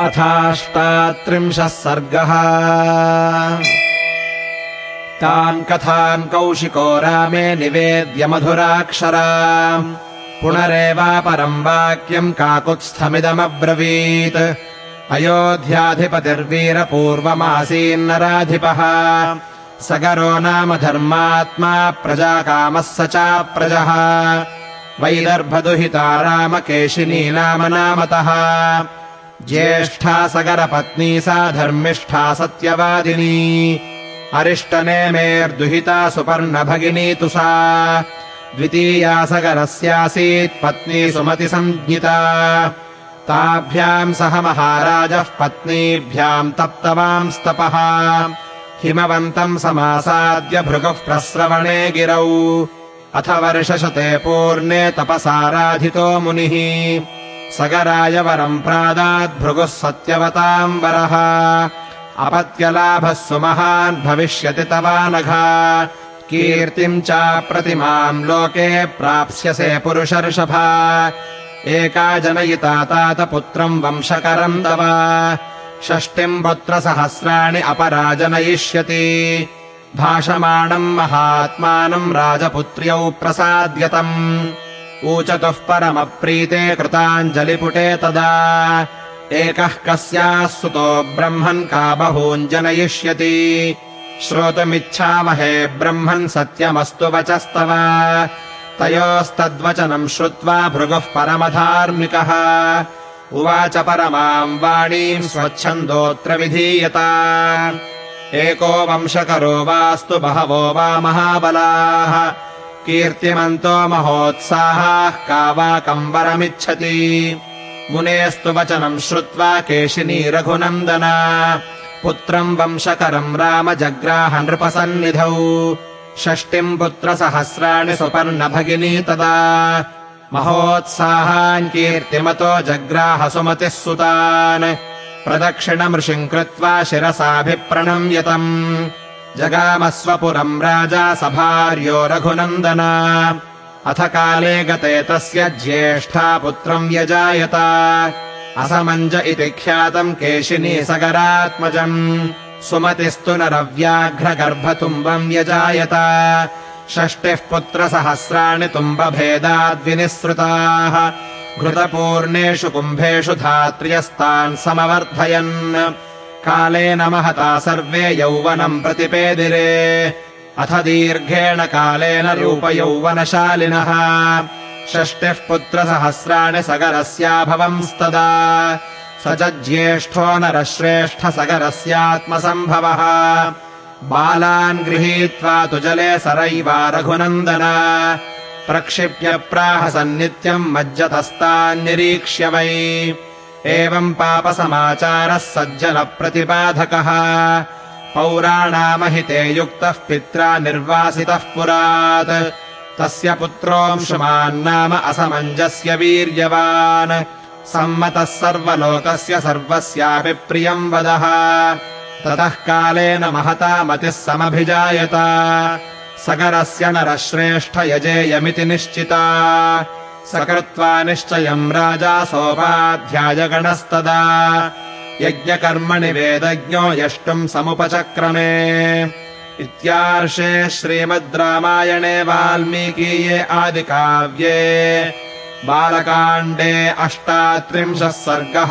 अथाष्टात्रिंशः सर्गः। ताम् कथाम् कौशिको रामे निवेद्य मधुराक्षरा। पुनरेवापरम् वाक्यम् काकुत्स्थमिदमब्रवीत्। अयोध्याधिपतिर्वीरपूर्वमासीन्नराधिपः। सगरो नाम धर्मात्मा प्रजाकामः स चाप्रजः। वैदर्भदुहिता रामकेशिनी नाम नामतः ज्येष्ठा सगरपत्नी सा धर्मिष्ठा सत्यवादिनी। अरिष्टनेमेर्दुहिता सुपर्णभगिनी तु सा। द्वितीया सगरस्यासीत् पत्नी सुमतिसञ्ज्ञिता ताभ्याम् सह महाराजः पत्नीभ्याम् तप्तवांस्तपः हिमवन्तम् समासाद्य भृगुः प्रस्रवणे गिरौ। अथ वर्षशते पूर्णे तपसाराधितो मुनिः सगराय वरम् प्रादाद्भृगुः सत्यवताम् वरः अपत्यलाभः सुमहान् भविष्यति तवानघा। कीर्तिम् च प्रतिमाम् लोके प्राप्स्यसे पुरुषर्षभा। एका जनयिता तातपुत्रम् वंशकरम् तव। षष्टिम् पुत्रसहस्राणि अपराजनयिष्यति। भाषमाणम् महात्मानम् राजपुत्र्यौ प्रसाद्यतम् ऊचतुः परमप्रीते कृताञ्जलिपुटे तदा। एकः कस्याः सुतो ब्रह्मन् का बहूञ्जनयिष्यति श्रोतुमिच्छामहे ब्रह्मन् सत्यमस्तु वचस्तव। तयोस्तद्वचनम् श्रुत्वा भृगुः परमधार्मिकः। उवाच परमाम् वाणीम् स्वच्छन्दोऽत्र विधीयता एको वंशकरो वास्तु बहवो वा महाबलाः कीर्तिमन्तो महोत्साहाः का वा कम्बरमिच्छति मुनेस्तु वचनम् श्रुत्वा केशिनी रघुनन्दन पुत्रम् वंशकरम् राम जग्राह नृपसन्निधौ। षष्टिम् पुत्रसहस्राणि सुपर्णभगिनी तदा। महोत्साहान् कीर्तिमतो जग्राह सुमतिः सुतान्। प्रदक्षिणमृषिम् कृत्वा शिरसाभिप्रणम्यतम् जगामस्वपुरम् राजा सभार्यो रघुनन्दन। अथ काले गते तस्य ज्येष्ठा पुत्रम् व्यजायत असमञ्ज इति ख्यातम् केशिनी सगरात्मजम्। सुमतिस्तु नरव्याघ्रगर्भतुम्बम् व्यजायत षष्टिः पुत्रसहस्राणि तुम्बभेदाद्विनिःसृताः। घृतपूर्णेषु कुम्भेषु धात्र्यस्तान् समवर्धयन् कालेन महता सर्वे यौवनम् प्रतिपेदिरे। अथ दीर्घेण कालेन रूपयौवनशालिनः। षष्टिः पुत्रसहस्राणि सगरस्याभवंस्तदा। स च ज्येष्ठो नरश्रेष्ठसगरस्यात्मसम्भवः बालान् गृहीत्वा तु जले सरैवा रघुनन्दन। प्रक्षिप्य प्राह सन्नित्यम् मज्जतस्तान्निरीक्ष्य वै एवम् पापसमाचारः सज्जनप्रतिपाधकः। पौराणामहिते युक्तः पित्रा निर्वासितः पुरात्। तस्य पुत्रोऽंशुमान्नाम असमञ्जस्य वीर्यवान्। सम्मतः सर्वलोकस्य सर्वस्यापि प्रियम् वदः। ततः कालेन महता मतिः समभिजायत। सगरस्य नरश्रेष्ठ यजेयमिति निश्चिता सकृत्वा निश्चयम् राजा सोपाध्यायगणस्तदा। यज्ञकर्मणि वेदज्ञो यष्टुम् समुपचक्रमे। इत्यार्षे श्रीमद् रामायणे वाल्मीकीये आदिकाव्ये। बालकाण्डे अष्टात्रिंशः सर्गः